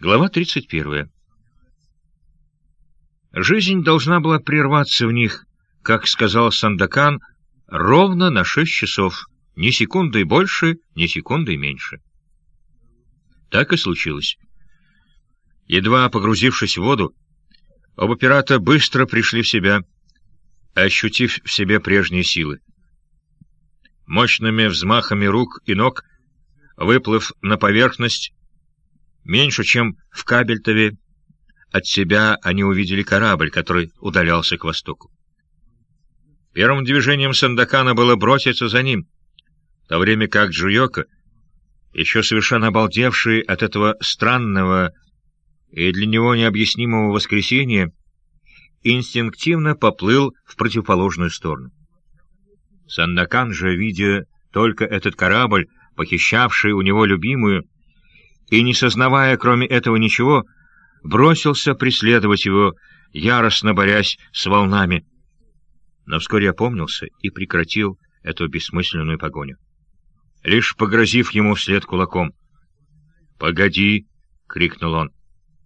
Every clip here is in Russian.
Глава 31. Жизнь должна была прерваться в них, как сказал Сандакан, ровно на шесть часов, ни секундой больше, ни секундой меньше. Так и случилось. Едва погрузившись в воду, оба пирата быстро пришли в себя, ощутив в себе прежние силы. Мощными взмахами рук и ног, выплыв на поверхность, Меньше, чем в Кабельтове, от себя они увидели корабль, который удалялся к востоку. Первым движением Сандакана было броситься за ним, в то время как Джуйока, еще совершенно обалдевший от этого странного и для него необъяснимого воскресения, инстинктивно поплыл в противоположную сторону. Сандакан же, видя только этот корабль, похищавший у него любимую, и, не сознавая кроме этого ничего, бросился преследовать его, яростно борясь с волнами. Но вскоре опомнился и прекратил эту бессмысленную погоню. Лишь погрозив ему вслед кулаком. «Погоди!» — крикнул он.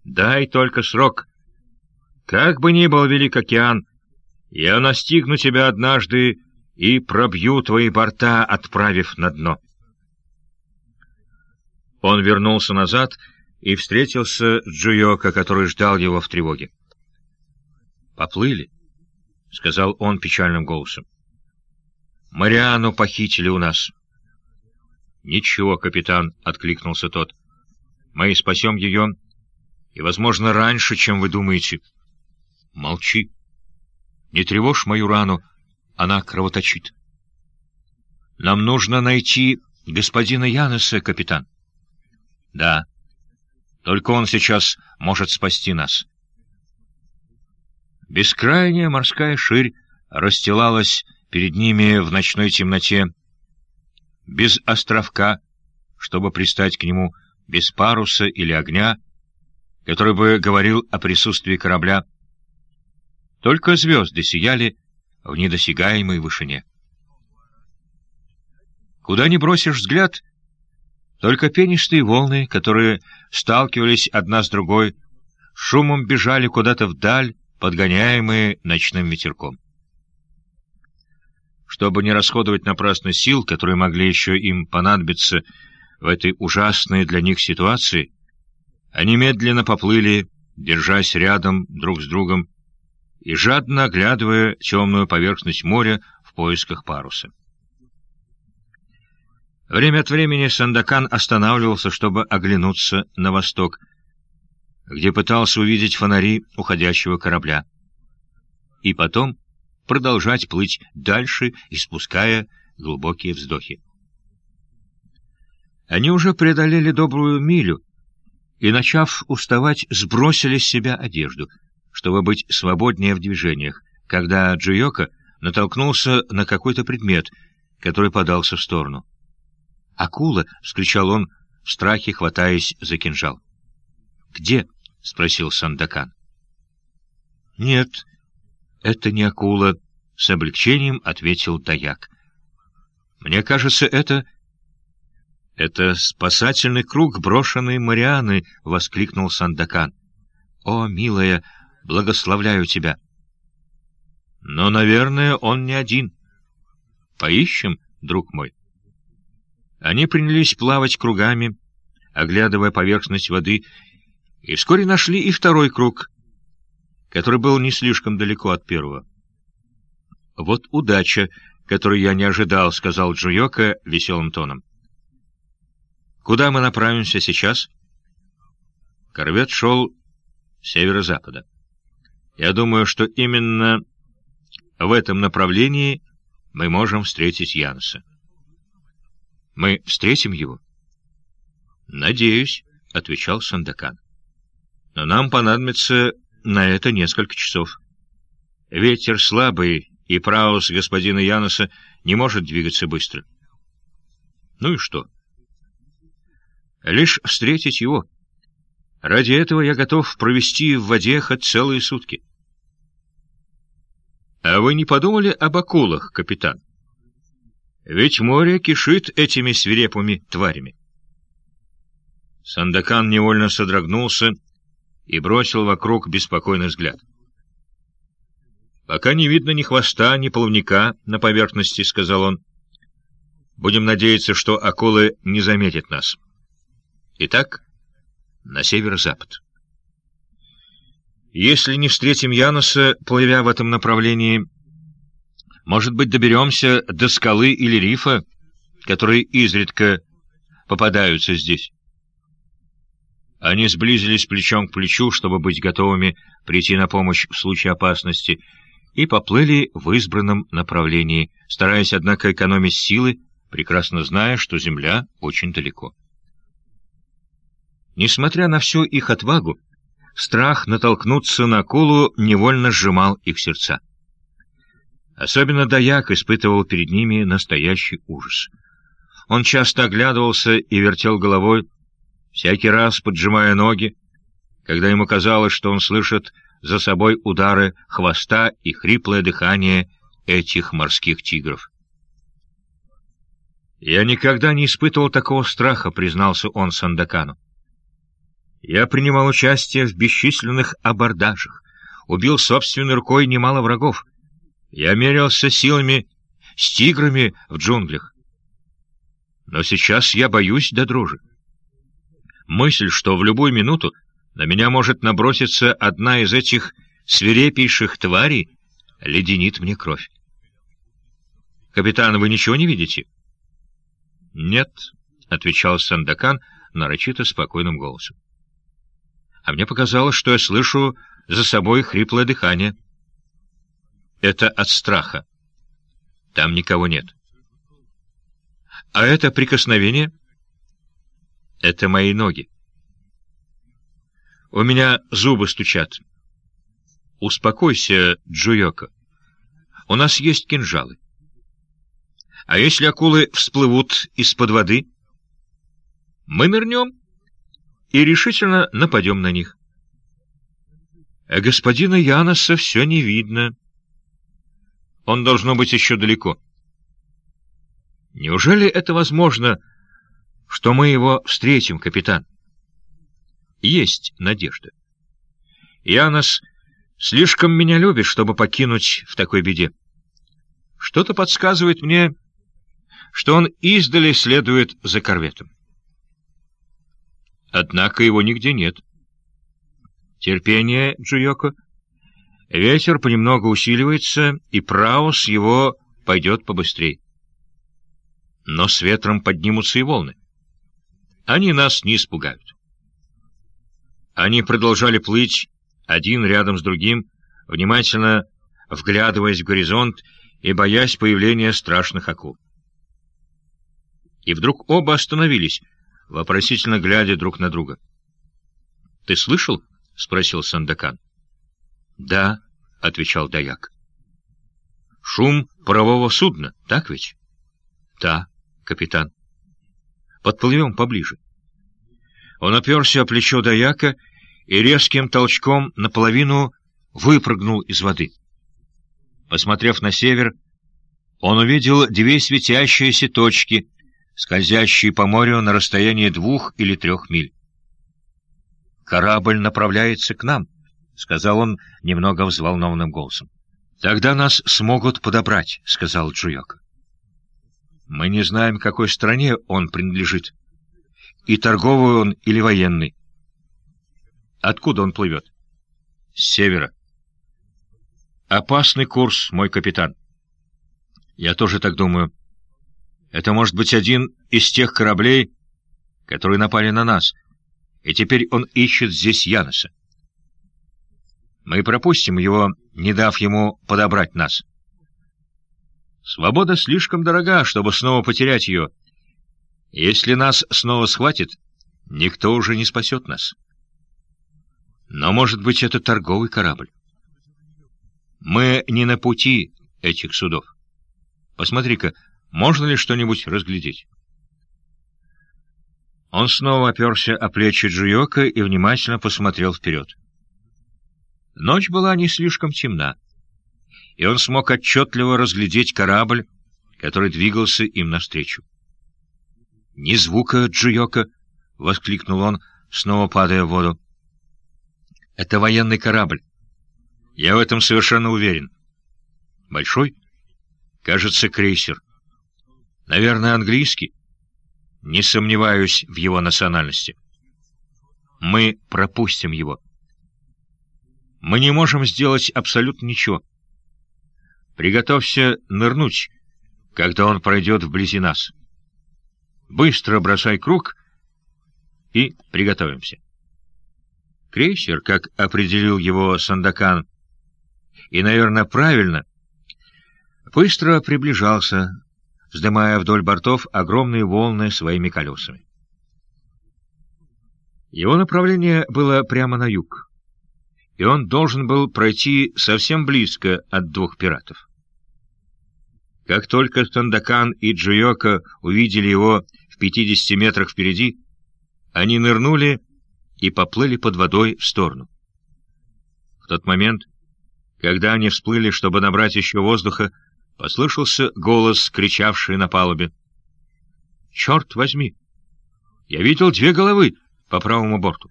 «Дай только срок! Как бы ни был велик океан, я настигну тебя однажды и пробью твои борта, отправив на дно». Он вернулся назад и встретился с Джуйока, который ждал его в тревоге. «Поплыли», — сказал он печальным голосом. «Мариану похитили у нас». «Ничего, капитан», — откликнулся тот. «Мы спасем ее, и, возможно, раньше, чем вы думаете». «Молчи. Не тревожь мою рану, она кровоточит». «Нам нужно найти господина Янеса, капитан». Да. Только он сейчас может спасти нас. Бескрайняя морская ширь расстилалась перед ними в ночной темноте, без островка, чтобы пристать к нему, без паруса или огня, который бы говорил о присутствии корабля. Только звезды сияли в недосягаемой вышине. Куда ни бросишь взгляд — только пенистые волны, которые сталкивались одна с другой, шумом бежали куда-то вдаль, подгоняемые ночным ветерком. Чтобы не расходовать напрасно сил, которые могли еще им понадобиться в этой ужасной для них ситуации, они медленно поплыли, держась рядом друг с другом и жадно оглядывая темную поверхность моря в поисках паруса. Время от времени Сандакан останавливался, чтобы оглянуться на восток, где пытался увидеть фонари уходящего корабля. И потом продолжать плыть дальше, испуская глубокие вздохи. Они уже преодолели добрую милю и, начав уставать, сбросили с себя одежду, чтобы быть свободнее в движениях, когда Джиока натолкнулся на какой-то предмет, который подался в сторону. «Акула!» — вскричал он, в страхе хватаясь за кинжал. «Где?» — спросил Сандакан. «Нет, это не акула», — с облегчением ответил Даяк. «Мне кажется, это...» «Это спасательный круг, брошенный Марианы!» — воскликнул Сандакан. «О, милая, благословляю тебя!» «Но, наверное, он не один. Поищем, друг мой». Они принялись плавать кругами, оглядывая поверхность воды, и вскоре нашли и второй круг, который был не слишком далеко от первого. «Вот удача, которую я не ожидал», — сказал Джуйока веселым тоном. «Куда мы направимся сейчас?» Корвет шел северо-запада. Я думаю, что именно в этом направлении мы можем встретить Янса. Мы встретим его? — Надеюсь, — отвечал Сандакан. — Но нам понадобится на это несколько часов. Ветер слабый, и праус господина Яноса не может двигаться быстро. Ну и что? Лишь встретить его. Ради этого я готов провести в воде хоть целые сутки. — А вы не подумали об акулах, капитан? — ведь море кишит этими свирепыми тварями. Сандакан невольно содрогнулся и бросил вокруг беспокойный взгляд. «Пока не видно ни хвоста, ни плавника на поверхности», — сказал он. «Будем надеяться, что акулы не заметят нас. Итак, на северо-запад. Если не встретим Яноса, плывя в этом направлении, может быть, доберемся до скалы или рифа, которые изредка попадаются здесь». Они сблизились плечом к плечу, чтобы быть готовыми прийти на помощь в случае опасности — и поплыли в избранном направлении, стараясь, однако, экономить силы, прекрасно зная, что земля очень далеко. Несмотря на всю их отвагу, страх натолкнуться на акулу невольно сжимал их сердца. Особенно Даяк испытывал перед ними настоящий ужас. Он часто оглядывался и вертел головой, всякий раз поджимая ноги, когда ему казалось, что он слышит за собой удары хвоста и хриплое дыхание этих морских тигров. «Я никогда не испытывал такого страха», — признался он Сандакану. «Я принимал участие в бесчисленных абордажах, убил собственной рукой немало врагов. Я мерился силами с тиграми в джунглях. Но сейчас я боюсь до дрожи. Мысль, что в любую минуту на меня может наброситься одна из этих свирепейших тварей, леденит мне кровь. «Капитан, вы ничего не видите?» «Нет», — отвечал Сандакан нарочито спокойным голосом. «А мне показалось, что я слышу за собой хриплое дыхание. Это от страха. Там никого нет. А это прикосновение? Это мои ноги. У меня зубы стучат. Успокойся, Джуйоко. У нас есть кинжалы. А если акулы всплывут из-под воды? Мы нырнем и решительно нападем на них. А господина Яноса все не видно. Он должно быть еще далеко. Неужели это возможно, что мы его встретим, капитан? есть надежда. Янос слишком меня любит, чтобы покинуть в такой беде. Что-то подсказывает мне, что он издали следует за корветом. Однако его нигде нет. Терпение, Джуйоко. Ветер понемногу усиливается, и Праус его пойдет побыстрее. Но с ветром поднимутся и волны. Они нас не испугают. Они продолжали плыть один рядом с другим, внимательно вглядываясь в горизонт и боясь появления страшных акул. И вдруг оба остановились, вопросительно глядя друг на друга. — Ты слышал? — спросил Сандакан. — Да, — отвечал Даяк. — Шум парового судна, так ведь? — Да, капитан. — Подплывем поближе. Он оперся о плечо Даяка и резким толчком наполовину выпрыгнул из воды. Посмотрев на север, он увидел две светящиеся точки, скользящие по морю на расстоянии двух или трех миль. «Корабль направляется к нам», — сказал он немного взволнованным голосом. «Тогда нас смогут подобрать», — сказал Джуйока. «Мы не знаем, какой стране он принадлежит и торговый он или военный. Откуда он плывет? С севера. Опасный курс, мой капитан. Я тоже так думаю. Это может быть один из тех кораблей, которые напали на нас, и теперь он ищет здесь Яноса. Мы пропустим его, не дав ему подобрать нас. Свобода слишком дорога, чтобы снова потерять ее, — если нас снова схватит, никто уже не спасет нас. Но, может быть, это торговый корабль. Мы не на пути этих судов. Посмотри-ка, можно ли что-нибудь разглядеть? Он снова оперся о плечи Джуйока и внимательно посмотрел вперед. Ночь была не слишком темна, и он смог отчетливо разглядеть корабль, который двигался им навстречу. Ни звука, Джуйока, — воскликнул он, снова падая в воду. «Это военный корабль. Я в этом совершенно уверен. Большой? Кажется, крейсер. Наверное, английский. Не сомневаюсь в его национальности. Мы пропустим его. Мы не можем сделать абсолютно ничего. Приготовься нырнуть, когда он пройдет вблизи нас. Быстро бросай круг и приготовимся. Крейсер, как определил его Сандакан, и, наверное, правильно, быстро приближался, вздымая вдоль бортов огромные волны своими колесами. Его направление было прямо на юг, и он должен был пройти совсем близко от двух пиратов. Как только Сандакан и Джиока увидели его в 50 метрах впереди, они нырнули и поплыли под водой в сторону. В тот момент, когда они всплыли, чтобы набрать еще воздуха, послышался голос, кричавший на палубе. «Черт возьми! Я видел две головы по правому борту.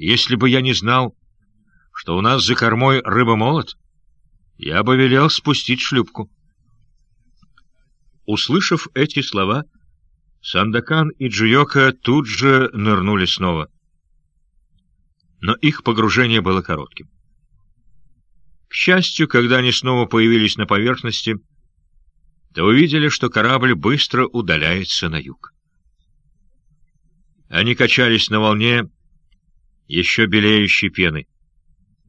Если бы я не знал, что у нас за кормой рыба-молот, я бы велел спустить шлюпку». Услышав эти слова, Сандакан и Джиока тут же нырнули снова. Но их погружение было коротким. К счастью, когда они снова появились на поверхности, то увидели, что корабль быстро удаляется на юг. Они качались на волне еще белеющей пены.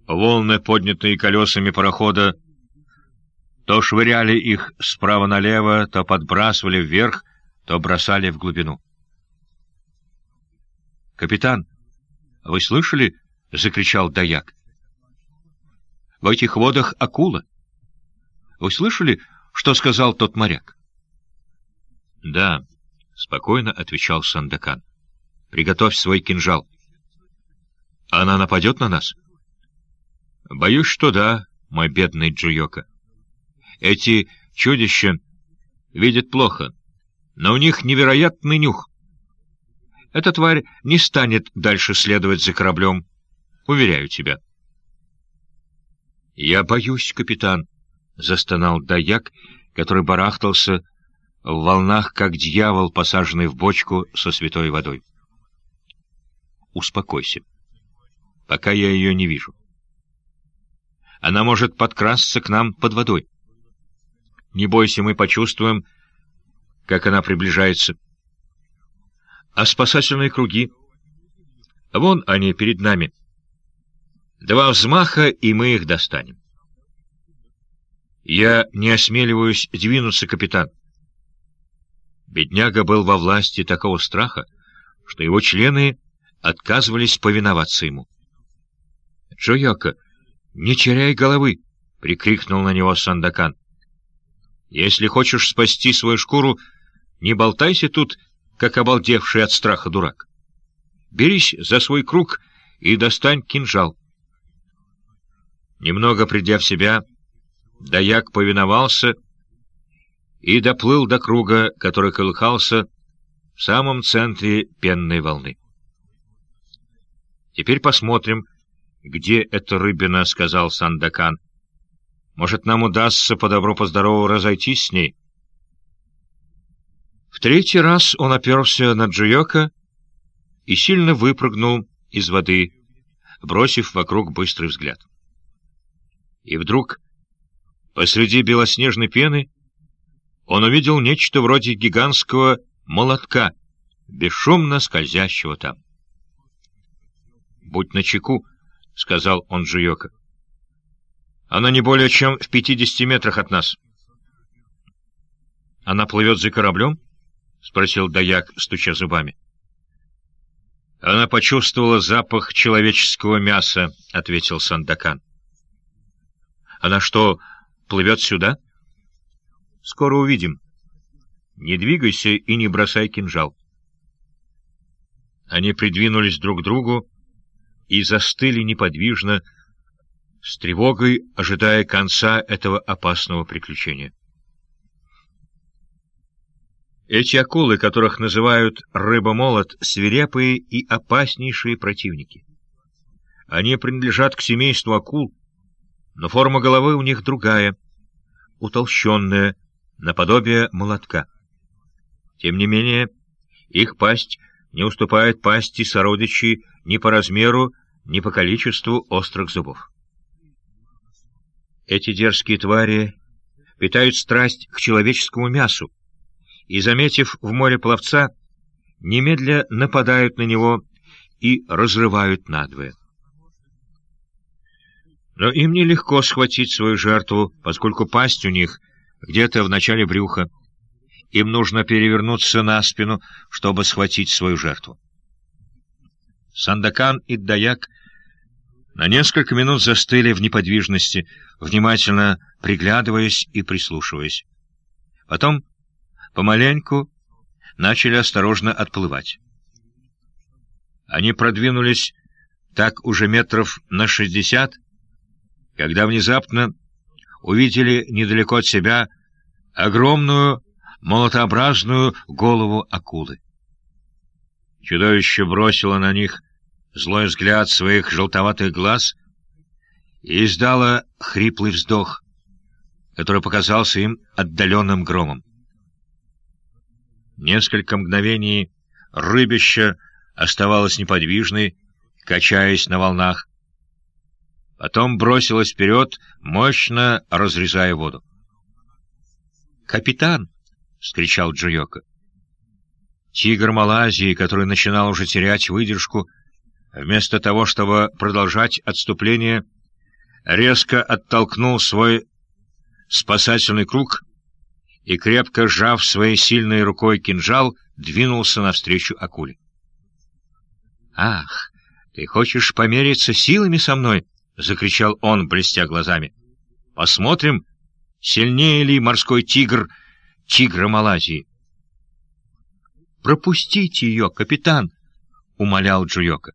Волны, поднятые колесами парохода, то швыряли их справа налево, то подбрасывали вверх, то бросали в глубину. «Капитан, вы слышали?» — закричал Даяк. «В этих водах акула. Вы слышали, что сказал тот моряк?» «Да», — спокойно отвечал Сандакан. «Приготовь свой кинжал». «Она нападет на нас?» «Боюсь, что да, мой бедный Джуйока». Эти чудища видят плохо, но у них невероятный нюх. Эта тварь не станет дальше следовать за кораблем, уверяю тебя. — Я боюсь, капитан, — застонал даяк, который барахтался в волнах, как дьявол, посаженный в бочку со святой водой. — Успокойся, пока я ее не вижу. Она может подкрасться к нам под водой. Не бойся, мы почувствуем, как она приближается. А спасательные круги? Вон они перед нами. Два взмаха, и мы их достанем. Я не осмеливаюсь двинуться, капитан. Бедняга был во власти такого страха, что его члены отказывались повиноваться ему. — Джояка, не теряй головы! — прикрикнул на него Сандакан. Если хочешь спасти свою шкуру, не болтайся тут, как обалдевший от страха дурак. Берись за свой круг и достань кинжал. Немного придя в себя, Даяк повиновался и доплыл до круга, который колыхался в самом центре пенной волны. «Теперь посмотрим, где эта рыбина», — сказал Сандакан. Может, нам удастся по добру-поздорову разойтись с ней? В третий раз он оперся на Джуёка и сильно выпрыгнул из воды, бросив вокруг быстрый взгляд. И вдруг, посреди белоснежной пены, он увидел нечто вроде гигантского молотка, бесшумно скользящего там. «Будь начеку», — сказал он Джуёка. Она не более чем в пятидесяти метрах от нас. — Она плывет за кораблем? — спросил Даяк, стуча зубами. — Она почувствовала запах человеческого мяса, — ответил Сандакан. — Она что, плывет сюда? — Скоро увидим. Не двигайся и не бросай кинжал. Они придвинулись друг к другу и застыли неподвижно, с тревогой ожидая конца этого опасного приключения. Эти акулы, которых называют рыба-молот, свирепые и опаснейшие противники. Они принадлежат к семейству акул, но форма головы у них другая, утолщенная, наподобие молотка. Тем не менее, их пасть не уступает пасти сородичей ни по размеру, ни по количеству острых зубов. Эти дерзкие твари питают страсть к человеческому мясу, и, заметив в море пловца, немедля нападают на него и разрывают надвое. Но им нелегко схватить свою жертву, поскольку пасть у них где-то в начале брюха. Им нужно перевернуться на спину, чтобы схватить свою жертву. Сандакан и Даяк на несколько минут застыли в неподвижности, внимательно приглядываясь и прислушиваясь. Потом помаленьку начали осторожно отплывать. Они продвинулись так уже метров на шестьдесят, когда внезапно увидели недалеко от себя огромную молотообразную голову акулы. Чудовище бросило на них злой взгляд своих желтоватых глаз и издало хриплый вздох, который показался им отдаленным громом. Несколько мгновений рыбище оставалось неподвижной, качаясь на волнах. Потом бросилось вперед, мощно разрезая воду. «Капитан!» — скричал Джуйока. Тигр Малайзии, который начинал уже терять выдержку, вместо того, чтобы продолжать отступление, резко оттолкнул свой спасательный круг и, крепко сжав своей сильной рукой кинжал, двинулся навстречу акуле. «Ах, ты хочешь помериться силами со мной?» — закричал он, блестя глазами. «Посмотрим, сильнее ли морской тигр тигра Малайзии». «Пропустите ее, капитан!» — умолял Джуйока.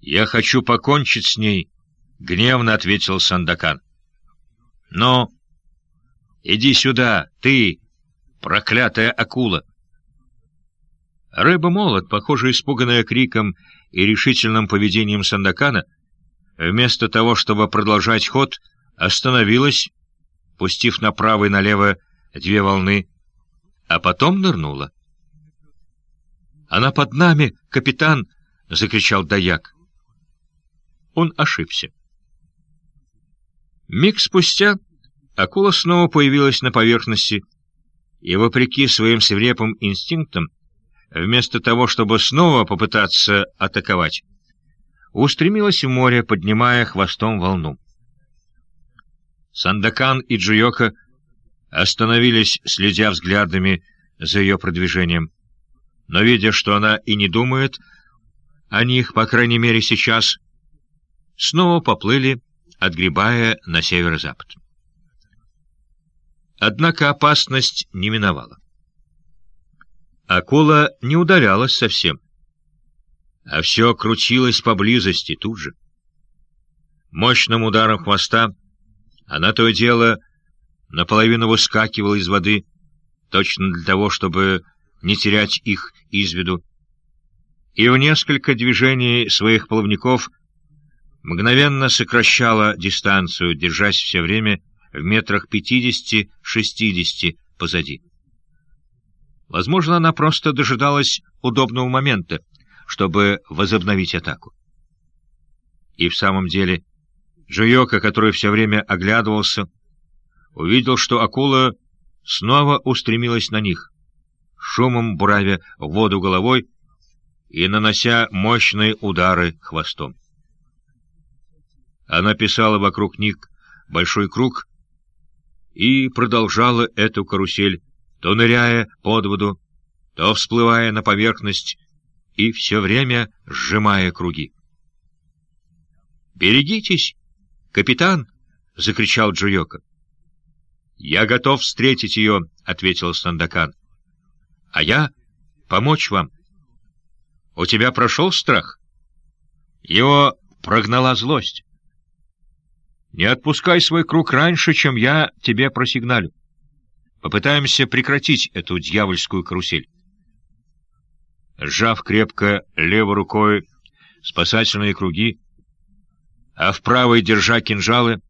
«Я хочу покончить с ней», — гневно ответил Сандакан. «Но Иди сюда, ты, проклятая акула!» Рыба-молот, похоже, испуганная криком и решительным поведением Сандакана, вместо того, чтобы продолжать ход, остановилась, пустив направо и налево две волны, а потом нырнула. «Она под нами, капитан!» — закричал Даяк. Он ошибся. Миг спустя Акула снова появилась на поверхности, и, вопреки своим свирепым инстинктам, вместо того, чтобы снова попытаться атаковать, устремилась в море, поднимая хвостом волну. Сандакан и Джуйока остановились, следя взглядами за ее продвижением, но, видя, что она и не думает о них, по крайней мере сейчас, снова поплыли, отгребая на северо-запад. Однако опасность не миновала. Акула не удалялась совсем, а все крутилось поблизости тут же. Мощным ударом хвоста она то и дело наполовину выскакивала из воды, точно для того, чтобы не терять их из виду, и в несколько движений своих плавников мгновенно сокращала дистанцию, держась все время в метрах пятидесяти-шестидесяти позади. Возможно, она просто дожидалась удобного момента, чтобы возобновить атаку. И в самом деле Джуйока, который все время оглядывался, увидел, что акула снова устремилась на них, шумом буравя в воду головой и нанося мощные удары хвостом. Она писала вокруг них большой круг, и продолжала эту карусель, то ныряя под воду, то всплывая на поверхность и все время сжимая круги. «Берегитесь, капитан!» — закричал Джуйока. «Я готов встретить ее», — ответил Сандакан. «А я помочь вам. У тебя прошел страх?» Его прогнала злость. Не отпускай свой круг раньше, чем я тебе просигналю. Попытаемся прекратить эту дьявольскую карусель. Сжав крепко левой рукой спасательные круги, а в правой, держа кинжалы,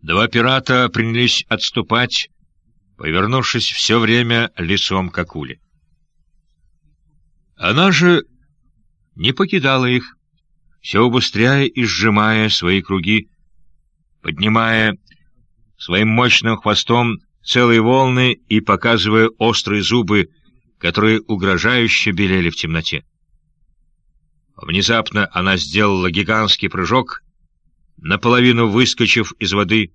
два пирата принялись отступать, повернувшись все время лицом к акуле. Она же не покидала их, все убыстряя и сжимая свои круги, поднимая своим мощным хвостом целые волны и показывая острые зубы, которые угрожающе белели в темноте. Внезапно она сделала гигантский прыжок, наполовину выскочив из воды,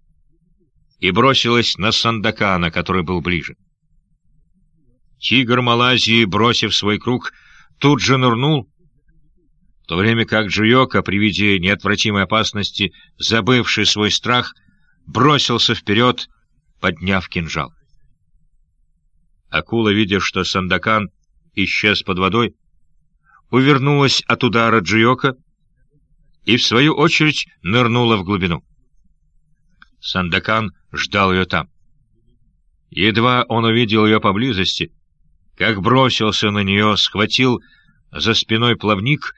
и бросилась на Сандакана, который был ближе. Тигр Малайзии, бросив свой круг, тут же нырнул, в то время как Джуйока, при виде неотвратимой опасности, забывший свой страх, бросился вперед, подняв кинжал. Акула, видя, что Сандакан исчез под водой, увернулась от удара Джиока и, в свою очередь, нырнула в глубину. Сандакан ждал ее там. Едва он увидел ее поблизости, как бросился на нее, схватил за спиной плавник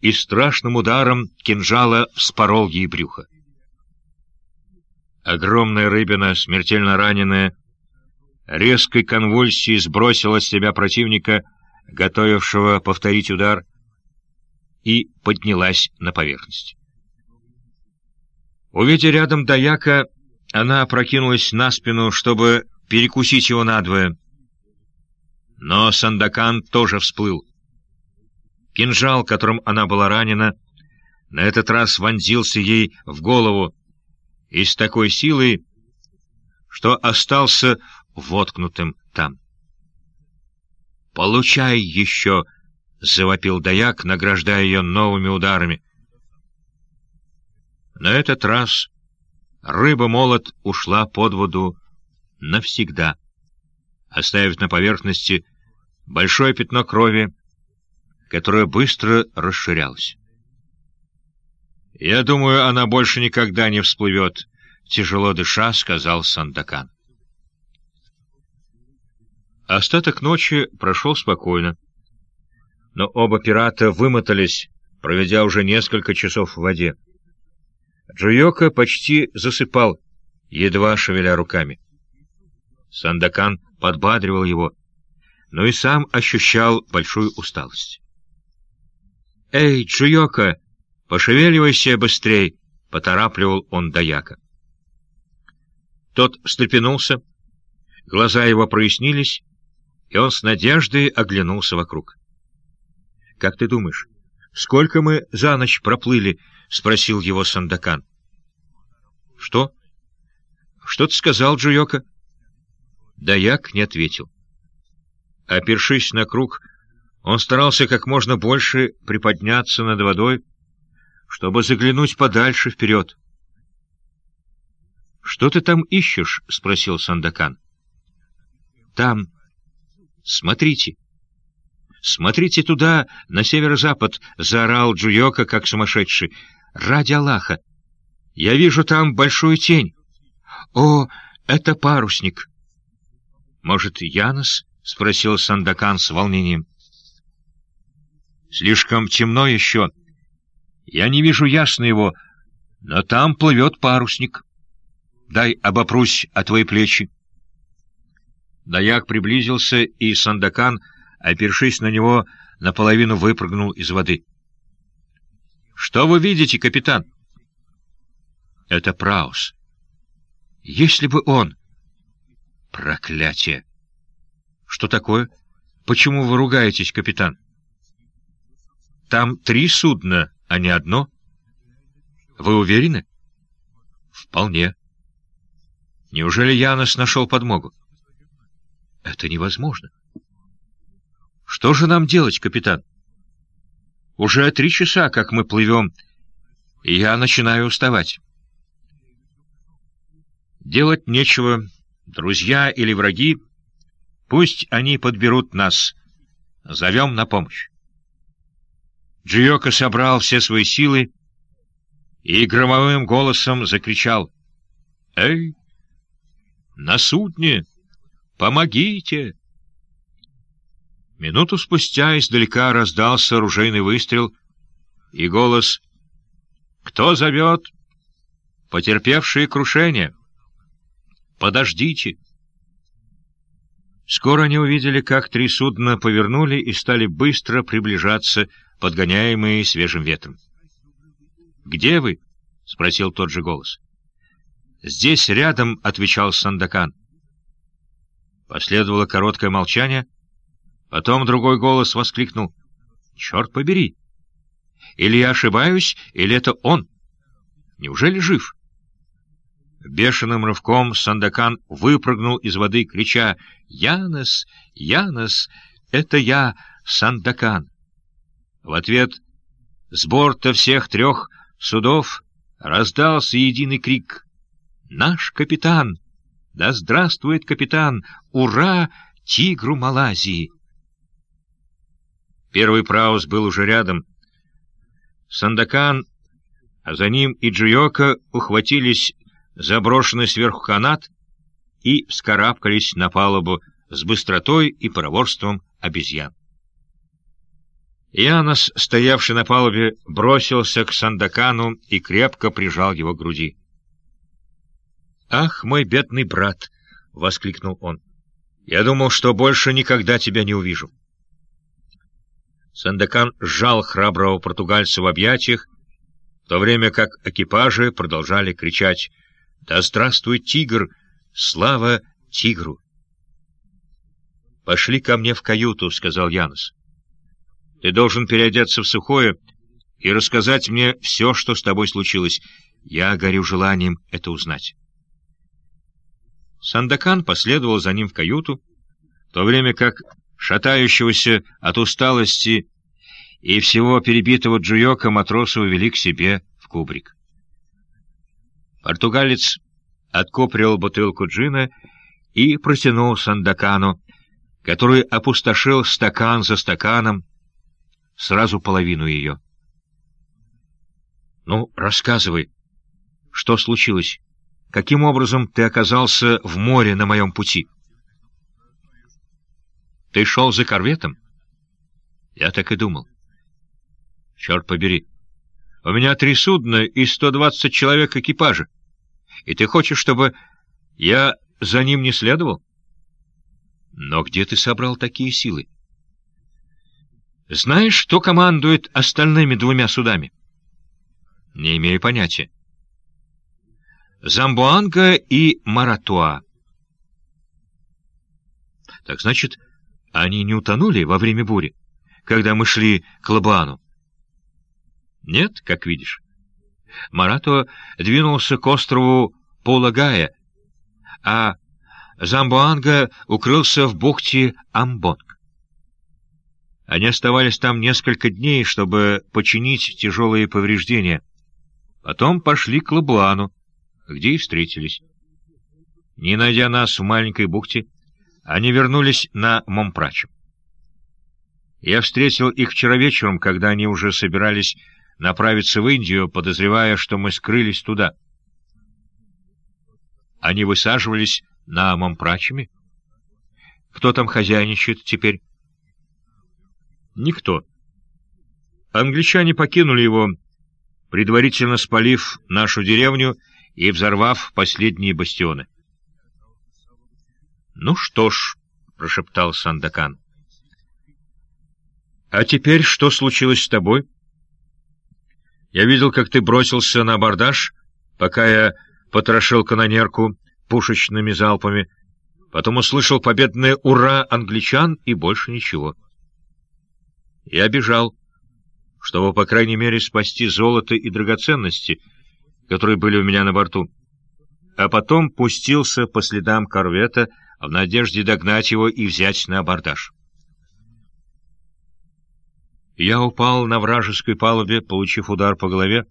и страшным ударом кинжала вспорол ей брюхо. Огромная рыбина, смертельно раненая, резкой конвульсией сбросила с себя противника — готовившего повторить удар, и поднялась на поверхность. Увидя рядом Даяка, она опрокинулась на спину, чтобы перекусить его надвое. Но Сандакан тоже всплыл. Кинжал, которым она была ранена, на этот раз вонзился ей в голову и с такой силой, что остался воткнутым там. «Получай еще!» — завопил даяк, награждая ее новыми ударами. На этот раз рыба-молот ушла под воду навсегда, оставив на поверхности большое пятно крови, которое быстро расширялось. «Я думаю, она больше никогда не всплывет», — тяжело дыша сказал Сандакан. Остаток ночи прошел спокойно. Но оба пирата вымотались, проведя уже несколько часов в воде. Джуйока почти засыпал, едва шевеля руками. Сандакан подбадривал его, но и сам ощущал большую усталость. «Эй, Джуйока, пошевеливайся быстрей!» — поторапливал он Даяка. Тот встрепенулся, глаза его прояснились, и он с надеждой оглянулся вокруг. — Как ты думаешь, сколько мы за ночь проплыли? — спросил его Сандакан. — Что? — Что ты сказал, Джуйока? Даяк не ответил. Опершись на круг, он старался как можно больше приподняться над водой, чтобы заглянуть подальше вперед. — Что ты там ищешь? — спросил Сандакан. — Там, «Смотрите! Смотрите туда, на северо-запад!» — заорал Джуйока, как сумасшедший. «Ради Аллаха! Я вижу там большую тень! О, это парусник!» «Может, Янос?» — спросил Сандакан с волнением. «Слишком темно еще. Я не вижу ясно его, но там плывет парусник. Дай обопрусь о твои плечи». Даяк приблизился, и Сандакан, опершись на него, наполовину выпрыгнул из воды. — Что вы видите, капитан? — Это Праус. — Если бы он... — Проклятие! — Что такое? Почему вы ругаетесь, капитан? — Там три судна, а не одно. — Вы уверены? — Вполне. — Неужели Янос нашел подмогу? — это невозможно. Что же нам делать, капитан? Уже три часа, как мы плывем, и я начинаю уставать. Делать нечего. Друзья или враги, пусть они подберут нас. Зовем на помощь. Джиока собрал все свои силы и громовым голосом закричал. «Эй, На судне! Помогите!» Минуту спустя издалека раздался оружейный выстрел и голос «Кто зовет?» «Потерпевшие крушение!» «Подождите!» Скоро они увидели, как три судна повернули и стали быстро приближаться, подгоняемые свежим ветром. «Где вы?» — спросил тот же голос. «Здесь рядом», — отвечал Сандакан. Последовало короткое молчание. Потом другой голос воскликнул. «Черт побери! Или я ошибаюсь, или это он? Неужели жив?» Бешеным рывком Сандакан выпрыгнул из воды, крича «Янос! Янос! Это я, Сандакан!» В ответ с борта всех трех судов раздался единый крик «Наш капитан! Да здравствует капитан! Ура тигру Малайзии!» Первый праус был уже рядом. Сандакан, а за ним и Джиока ухватились заброшенный сверху канат и вскарабкались на палубу с быстротой и проворством обезьян. Янос, стоявший на палубе, бросился к Сандакану и крепко прижал его к груди. «Ах, мой бедный брат!» — воскликнул он. «Я думал, что больше никогда тебя не увижу». Сандакан сжал храброго португальца в объятиях, в то время как экипажи продолжали кричать «Да здравствует тигр! Слава тигру!» «Пошли ко мне в каюту», — сказал Янос. «Ты должен переодеться в сухое и рассказать мне все, что с тобой случилось. Я горю желанием это узнать». Сандакан последовал за ним в каюту, в то время как шатающегося от усталости и всего перебитого Джуйока матроса увели к себе в кубрик. Португалец откуприл бутылку джина и протянул Сандакану, который опустошил стакан за стаканом, сразу половину ее. «Ну, рассказывай, что случилось? Каким образом ты оказался в море на моем пути?» «Ты шел за корветом?» «Я так и думал». «Черт побери, у меня три судна и сто двадцать человек экипажа. И ты хочешь, чтобы я за ним не следовал? Но где ты собрал такие силы? Знаешь, кто командует остальными двумя судами? Не имею понятия. Замбуанга и Маратуа. Так значит, они не утонули во время бури, когда мы шли к Лабуану? Нет, как видишь. Марато двинулся к острову Полагая, а Замбуанга укрылся в бухте Амбонг. Они оставались там несколько дней, чтобы починить тяжелые повреждения. Потом пошли к Лабуану, где и встретились. Не найдя нас в маленькой бухте, они вернулись на Момпрачу. Я встретил их вчера вечером, когда они уже собирались направиться в Индию, подозревая, что мы скрылись туда. Они высаживались на Момпрачеме? Кто там хозяйничает теперь? Никто. Англичане покинули его, предварительно спалив нашу деревню и взорвав последние бастионы. «Ну что ж», — прошептал Сандакан. «А теперь что случилось с тобой?» Я видел, как ты бросился на абордаж, пока я потрошил канонерку пушечными залпами, потом услышал победное «Ура!» англичан и больше ничего. Я бежал, чтобы, по крайней мере, спасти золото и драгоценности, которые были у меня на борту, а потом пустился по следам корвета в надежде догнать его и взять на абордаж. Я упал на вражеской палубе, получив удар по голове,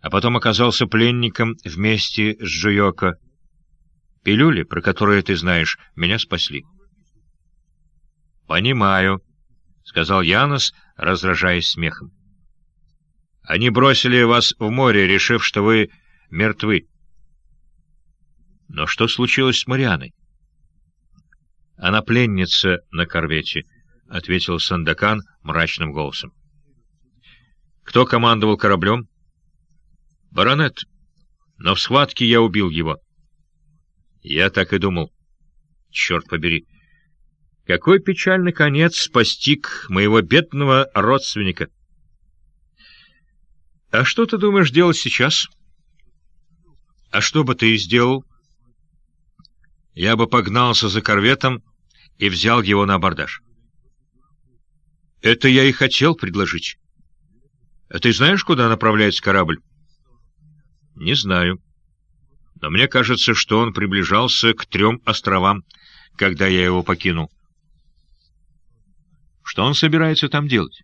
а потом оказался пленником вместе с Джуйоко. Пилюли, про которые ты знаешь, меня спасли. — Понимаю, — сказал Янос, раздражаясь смехом. — Они бросили вас в море, решив, что вы мертвы. Но что случилось с Марианой? Она пленница на корвете, — ответил Сандакан мрачным голосом. Кто командовал кораблем? Баронет. Но в схватке я убил его. Я так и думал. Черт побери. Какой печальный конец постиг моего бедного родственника. А что ты думаешь делать сейчас? А что бы ты сделал? Я бы погнался за корветом и взял его на абордаж. Это я и хотел предложить. А ты знаешь, куда направляется корабль? Не знаю. Но мне кажется, что он приближался к трем островам, когда я его покинул. Что он собирается там делать?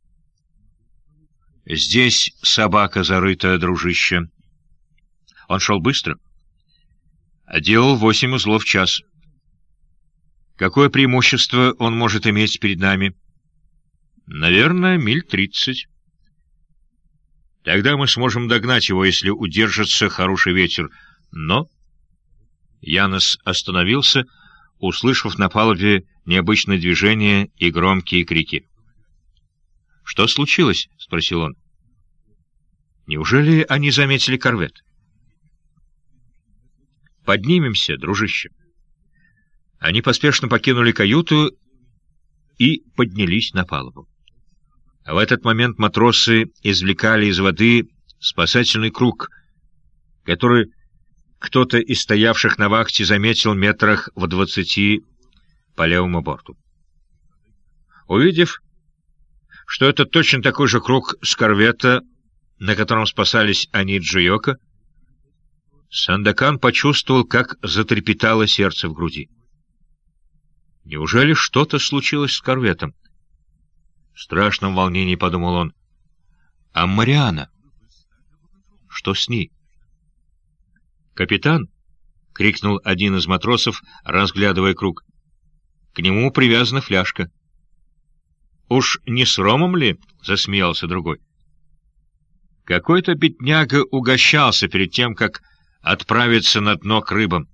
Здесь собака зарыта, дружище. Он шел быстро. А делал восемь узлов в час. Какое преимущество он может иметь перед нами? Наверное, миль тридцать. Тогда мы сможем догнать его, если удержится хороший ветер. Но... Янос остановился, услышав на палубе необычное движение и громкие крики. «Что случилось?» — спросил он. «Неужели они заметили корвет?» «Поднимемся, дружище». Они поспешно покинули каюту и поднялись на палубу. В этот момент матросы извлекали из воды спасательный круг, который кто-то из стоявших на вахте заметил метрах в двадцати по левому борту. Увидев, что это точно такой же круг с корвета, на котором спасались они Джиока, Сандакан почувствовал, как затрепетало сердце в груди. Неужели что-то случилось с корветом? В страшном волнении подумал он. А Мариана? Что с ней? «Капитан!» — крикнул один из матросов, разглядывая круг. К нему привязана фляжка. «Уж не с ромом ли?» — засмеялся другой. Какой-то бедняга угощался перед тем, как отправиться на дно к рыбам.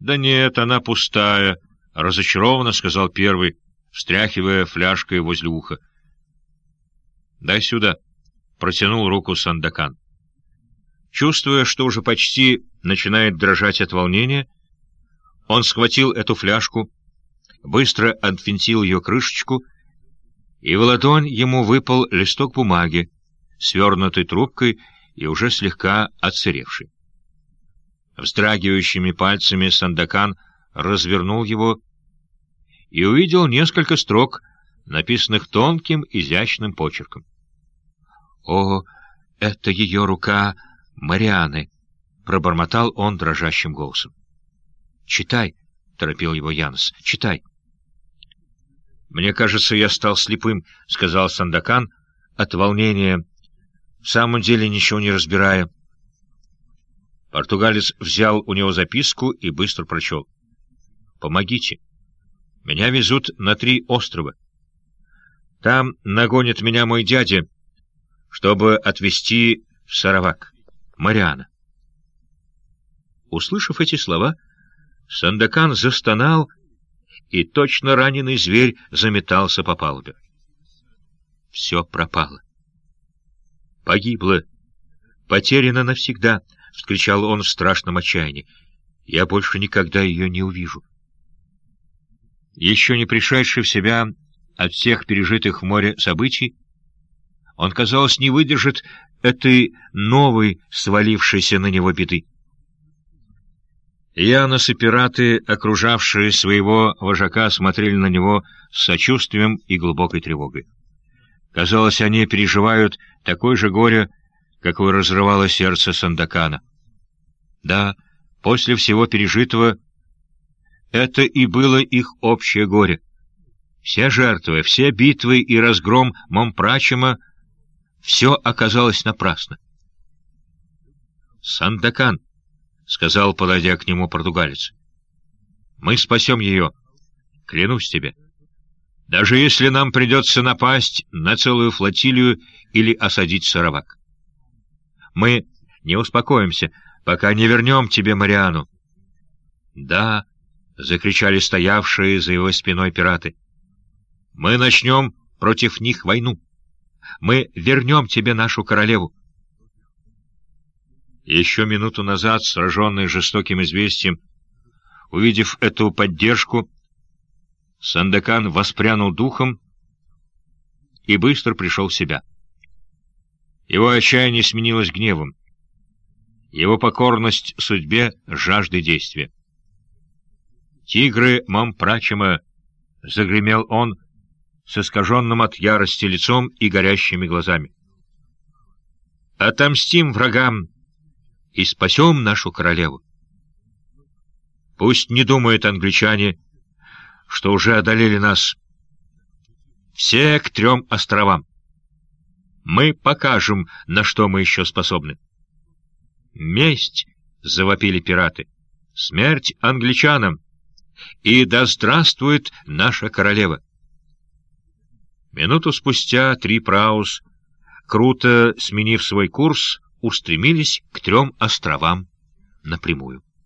«Да нет, она пустая», — разочарованно сказал первый встряхивая фляжкой возле уха. «Дай сюда», — протянул руку Сандакан. Чувствуя, что уже почти начинает дрожать от волнения, он схватил эту фляжку, быстро отвинтил ее крышечку, и в ладонь ему выпал листок бумаги, свернутый трубкой и уже слегка отсыревший. Вздрагивающими пальцами Сандакан развернул его и увидел несколько строк, написанных тонким, изящным почерком. «О, это ее рука Марианы!» — пробормотал он дрожащим голосом. «Читай!» — торопил его Янос. «Читай!» «Мне кажется, я стал слепым», — сказал Сандакан от волнения, в самом деле ничего не разбирая. Португалец взял у него записку и быстро прочел. «Помогите!» Меня везут на три острова. Там нагонит меня мой дядя, чтобы отвезти в Саравак, Мариана. Услышав эти слова, Сандакан застонал, и точно раненый зверь заметался по палубе. Все пропало. Погибло, потеряно навсегда, — вскричал он в страшном отчаянии. Я больше никогда ее не увижу еще не пришедший в себя от всех пережитых в море событий, он, казалось, не выдержит этой новой свалившейся на него беды. Янос и пираты, окружавшие своего вожака, смотрели на него с сочувствием и глубокой тревогой. Казалось, они переживают такое же горе, какое разрывало сердце Сандакана. Да, после всего пережитого это и было их общее горе. Все жертвы, все битвы и разгром Момпрачема — все оказалось напрасно. «Сандакан», — сказал, подойдя к нему португалец, — «мы спасем ее, клянусь тебе. Даже если нам придется напасть на целую флотилию или осадить Саравак. Мы не успокоимся, пока не вернем тебе Мариану. «Да!» — закричали стоявшие за его спиной пираты. «Мы начнем против них войну. Мы вернем тебе нашу королеву». Еще минуту назад, сраженный жестоким известием, увидев эту поддержку, Сандекан воспрянул духом и быстро пришел в себя. Его отчаяние сменилось гневом, его покорность судьбе жаждой действия. «Тигры Мампрачема!» — загремел он с искаженным от ярости лицом и горящими глазами. «Отомстим врагам и спасем нашу королеву!» Пусть не думают англичане, что уже одолели нас. Все к трем островам. Мы покажем, на что мы еще способны. «Месть!» — завопили пираты. «Смерть англичанам!» и да здравствует наша королева. Минуту спустя три праус, круто сменив свой курс, устремились к трем островам напрямую.